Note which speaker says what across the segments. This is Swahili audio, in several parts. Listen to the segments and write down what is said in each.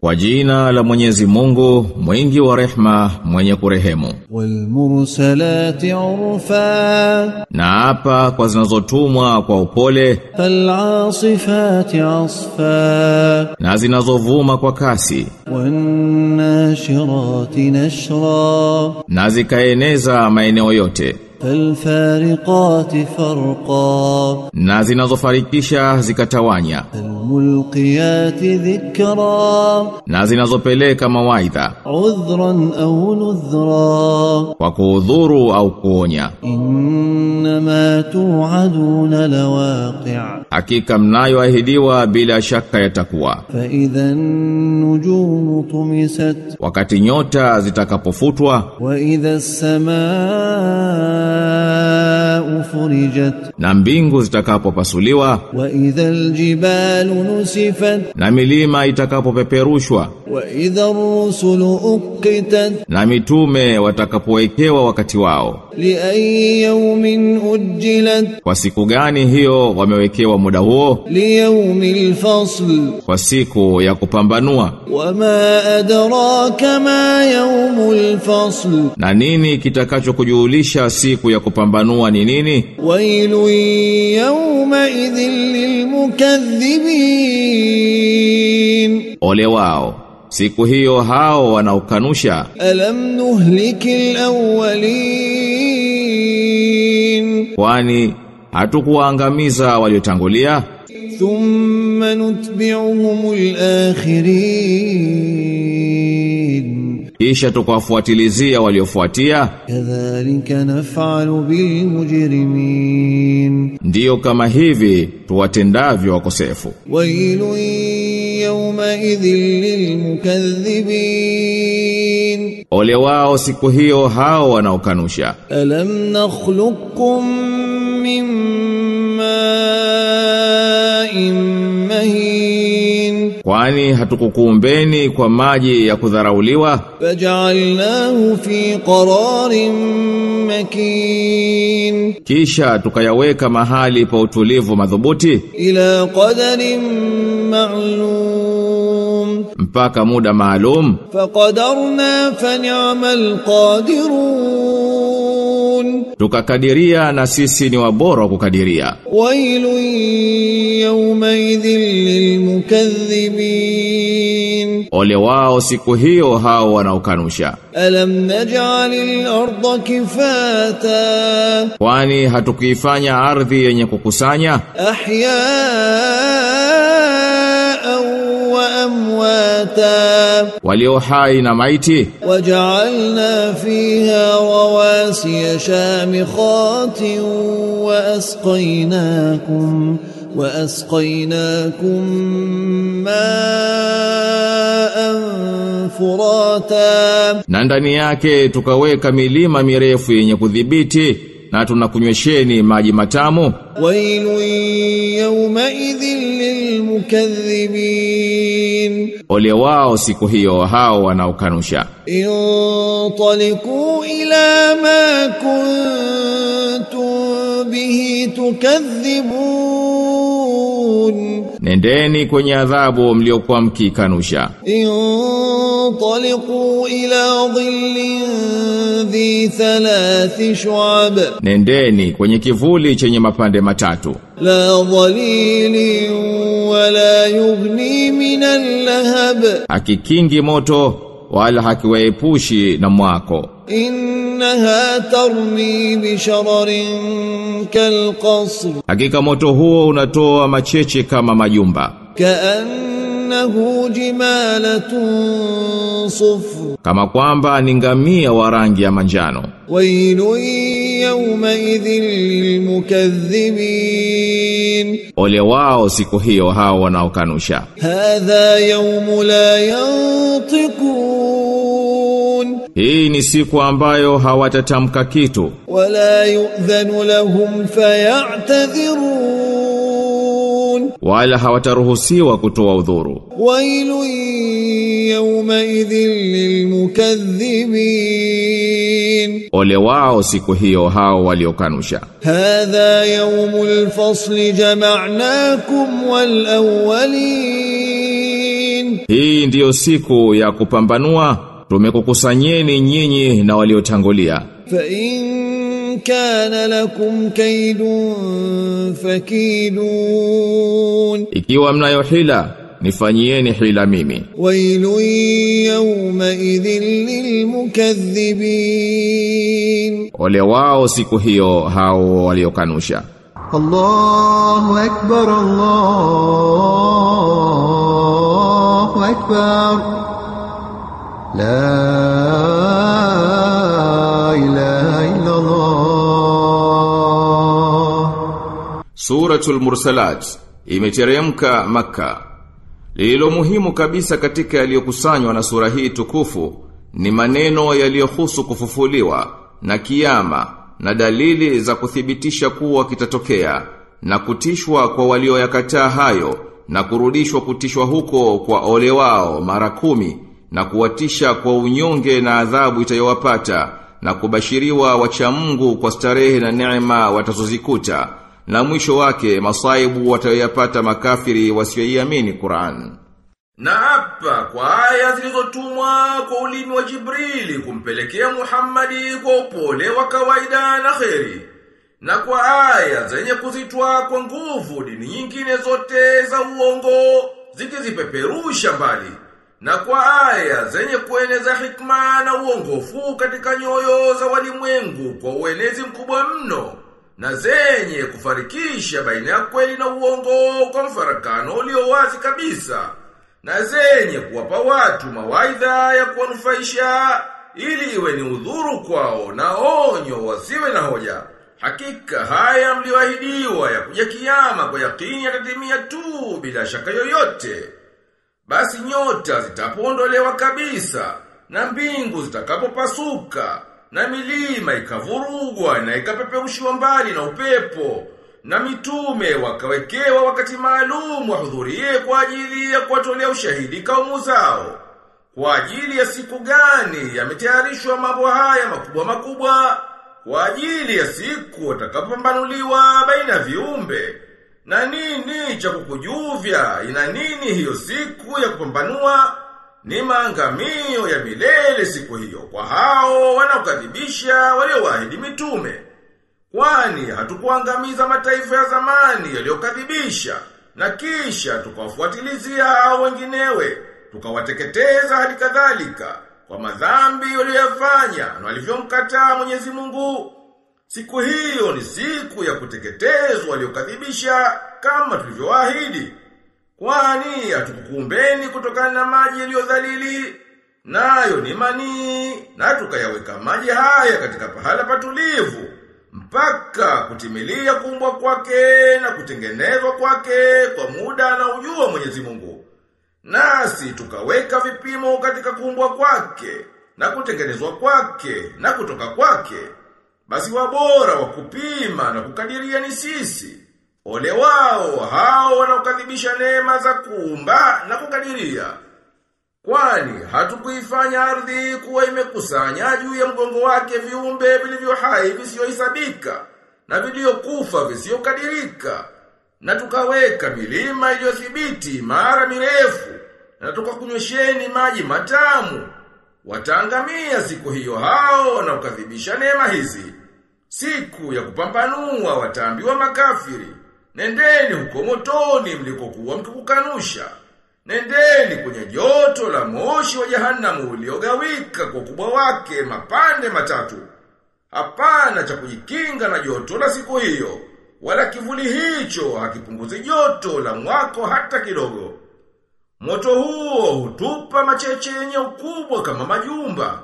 Speaker 1: Kwa jina la Mwenyezi Mungu mwingi wa rehma mwenye kurehemu. Na hapa kwa zinazotumwa kwa upole. Na zinazovuma kwa kasi. Na zikaeneza maeneo yote
Speaker 2: falfariqati farqa,
Speaker 1: na zinazofarikisha zikatawanya.
Speaker 2: falmulqiyati dhikra,
Speaker 1: na zinazopeleka mawaidha.
Speaker 2: udhran au nudhra,
Speaker 1: kwa kuudhuru au kuonya.
Speaker 2: innama tu'aduna lawaqi',
Speaker 1: hakika mnayoahidiwa bila shaka yatakuwa.
Speaker 2: fa idhan nujumu tumisat,
Speaker 1: wakati nyota zitakapofutwa.
Speaker 2: wa idha as-samaa السماء فرجت
Speaker 1: na mbingu zitakapopasuliwa
Speaker 2: وإذا الجبال نسفت
Speaker 1: na milima itakapopeperushwa
Speaker 2: وإذا الرسل أقتت
Speaker 1: na mitume watakapowekewa wakati wao.
Speaker 2: liayi yawmin ujjilat,
Speaker 1: kwa siku gani hiyo wamewekewa muda huo?
Speaker 2: Liyawmil fasl,
Speaker 1: kwa siku ya kupambanua.
Speaker 2: Wama adraka ma yawmul fasl,
Speaker 1: na nini kitakachokujulisha siku ya kupambanua ni nini?
Speaker 2: Wailu yawma idhil lilmukaththibin,
Speaker 1: ole wao siku hiyo hao wanaukanusha.
Speaker 2: Alam nuhlikil awwalin.
Speaker 1: Kwani hatukuangamiza waliotangulia?
Speaker 2: Thumma nutbi'uhumul akhirin.
Speaker 1: Kisha tukawafuatilizia waliofuatia.
Speaker 2: Kadhalika naf'alu bil
Speaker 1: mujrimin. Ndio kama hivi tuwatendavyo wakosefu.
Speaker 2: Wailun يومئذ للمكذبين.
Speaker 1: Ole wao siku hiyo hao wanaokanusha.
Speaker 2: ألم نخلقكم من ماء مهين
Speaker 1: Kwani hatukukuumbeni kwa maji ya kudharauliwa?
Speaker 2: fajalnahu fi qararin makin.
Speaker 1: Kisha tukayaweka mahali pa utulivu madhubuti.
Speaker 2: Ila qadarin ma'lum.
Speaker 1: Mpaka muda maalum.
Speaker 2: Faqadarna fa ni'mal qadirun
Speaker 1: tukakadiria na sisi ni wabora kukadiria.
Speaker 2: Wailu yawma idhil lilmukaththibin.
Speaker 1: Ole wao siku hiyo hao wanaukanusha
Speaker 2: alam naj'alil arda kifata.
Speaker 1: Kwani hatukuifanya ardhi yenye kukusanya?
Speaker 2: Ahyaa وأمواتا
Speaker 1: walio hai na maiti
Speaker 2: وجعلنا فيها رواسي شامخات وأسقيناكم وأسقيناكم ماء فراتا
Speaker 1: na ndani yake tukaweka milima mirefu yenye kudhibiti na tunakunywesheni maji matamu.
Speaker 2: Wailu yawma idhin lilmukaththibin.
Speaker 1: Ole wao siku hiyo hao wanaokanusha.
Speaker 2: Intaliqu ila ma kuntum bihi tukadhibun
Speaker 1: nendeni kwenye adhabu mliokuwa mkikanusha
Speaker 2: intaliqu ila dhillin dhi thalath shu'ab.
Speaker 1: Nendeni kwenye kivuli chenye mapande matatu.
Speaker 2: La dhalili wala yughni min lahab.
Speaker 1: Hakikingi moto wala hakiwaepushi na mwako
Speaker 2: innaha tarmi bishararin kalqasr,
Speaker 1: hakika moto huo unatoa macheche kama majumba.
Speaker 2: Kaannahu jimalatun sufr,
Speaker 1: kama kwamba ni ngamia wa rangi ya manjano.
Speaker 2: wailu yawma idhin lilmukaththibin,
Speaker 1: ole wao siku hiyo hao wanaokanusha.
Speaker 2: Hadha yawmu la yantiqun
Speaker 1: hii ni siku ambayo hawatatamka kitu.
Speaker 2: Wala yu'dhanu lahum fayatadhirun.
Speaker 1: Wala hawataruhusiwa kutoa udhuru.
Speaker 2: Wailu yawma idhil lilmukaththibin.
Speaker 1: Ole wao siku hiyo hao waliokanusha.
Speaker 2: Hadha yawmul fasli jama'nakum wal awwalin.
Speaker 1: Hii ndiyo siku ya kupambanua tumekukusanyeni nyinyi na waliotangulia.
Speaker 2: Fa in kana lakum kaidun fakidun.
Speaker 1: Ikiwa mnayo hila nifanyieni hila mimi.
Speaker 2: Wailu yawma idhil lilmukaththibin.
Speaker 1: Ole wao siku hiyo hao waliokanusha.
Speaker 3: Allahu akbar Allahu akbar la ilaha illa
Speaker 1: Suratul Mursalat imeteremka maka Lilo muhimu kabisa katika yaliyokusanywa na sura hii tukufu ni maneno yaliyohusu kufufuliwa na kiyama na dalili za kuthibitisha kuwa kitatokea na kutishwa kwa walioyakataa hayo na kurudishwa kutishwa huko kwa ole wao mara kumi na kuwatisha kwa unyonge na adhabu itayowapata na kubashiriwa wacha Mungu kwa starehe na neema watazozikuta na mwisho wake masaibu watayoyapata makafiri wasioiamini Qur'an. Na hapa kwa aya zilizotumwa kwa ulimi wa Jibrili kumpelekea Muhammadi kwa upole wa kawaida na kheri. Na kwa aya zenye kuzitwa kwa nguvu dini nyingine zote za uongo zikizipeperusha mbali. Na kwa aya zenye kueneza hikma na uongofu katika nyoyo za walimwengu kwa uenezi mkubwa mno na zenye kufarikisha baina ya kweli na uongo kwa mfarakano ulio wazi kabisa na zenye kuwapa watu mawaidha ya kuwanufaisha ili iwe ni udhuru kwao na onyo wasiwe na hoja. Hakika haya mlioahidiwa ya kuja kiama kwa yakini yatatimia tu bila shaka yoyote. Basi nyota zitapoondolewa kabisa na mbingu zitakapopasuka na milima ikavurugwa na ikapeperushiwa mbali na upepo na mitume wakawekewa wakati maalumu wahudhurie kwa ajili ya kuwatolea ushahidi kaumu zao. Kwa ajili ya siku gani yametayarishwa mambo haya makubwa makubwa? Kwa ajili ya siku watakapopambanuliwa baina viumbe. Na nini cha kukujuvya? Ina nini hiyo siku ya kupambanua? Ni maangamio ya milele siku hiyo kwa hao wanaokadhibisha waliowaahidi mitume. Kwani hatukuangamiza mataifa ya zamani yaliyokadhibisha na kisha tukawafuatilizia hao wenginewe, tukawateketeza hadi kadhalika kwa madhambi waliyofanya na walivyomkataa Mwenyezi Mungu. Siku hiyo ni siku ya kuteketezwa waliokadhibisha kama tulivyoahidi. Kwani hatukukumbeni kutokana na maji yaliyodhalili nayo ni manii na tukayaweka maji haya katika pahala patulivu mpaka kutimilia kumbwa kwake na kutengenezwa kwake kwa muda na ujua Mwenyezi Mungu. Nasi tukaweka vipimo katika kuumbwa kwake na kutengenezwa kwake na kutoka kwake. Basi wabora wa kupima na kukadiria ni sisi. Ole wao hao wanaokadhibisha neema za kuumba na kukadiria. Kwani hatukuifanya ardhi kuwa imekusanya juu ya mgongo wake viumbe vilivyo hai visiyohesabika na vilivyokufa visiyokadirika na tukaweka milima iliyothibiti mara mirefu na tukakunywesheni maji matamu wataangamia siku hiyo hao na kukadhibisha neema hizi siku ya kupambanua wataambiwa makafiri nendeni huko motoni mlikokuwa mkikukanusha Nendeni kwenye joto la moshi wa jahanamu uliogawika kwa ukubwa wake mapande matatu. Hapana cha kujikinga na joto la siku hiyo, wala kivuli hicho hakipunguzi joto la mwako hata kidogo. Moto huo hutupa macheche yenye ukubwa kama majumba,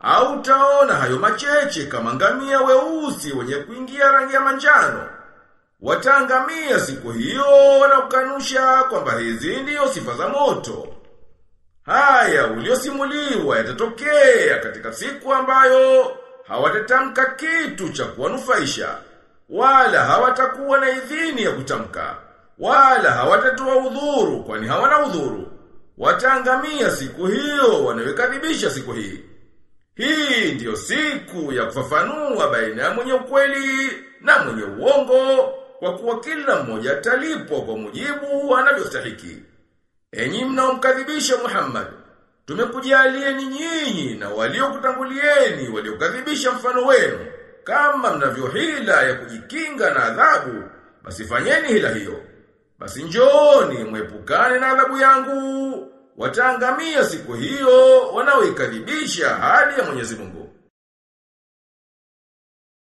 Speaker 1: au taona hayo macheche kama ngamia weusi wenye kuingia rangi ya manjano. Wataangamia siku hiyo na kukanusha kwamba hizi ndiyo sifa za moto. Haya uliosimuliwa yatatokea katika siku ambayo hawatatamka kitu cha kuwanufaisha wala hawatakuwa na idhini ya kutamka wala hawatatoa udhuru kwani hawana udhuru. Wataangamia siku hiyo wanayokadhibisha siku hii. Hii ndiyo siku ya kufafanua baina ya mwenye ukweli na mwenye uongo kwa kuwa kila mmoja atalipwa kwa mujibu anavyostahiki. Enyi mnaomkadhibisha Muhammad, tumekujalieni nyinyi na waliokutangulieni waliokadhibisha mfano wenu. Kama mnavyohila ya kujikinga na adhabu, basi fanyeni hila hiyo. Basi njooni mwepukane na adhabu yangu. Wataangamia siku hiyo wanaoikadhibisha hali ya Mwenyezi Mungu.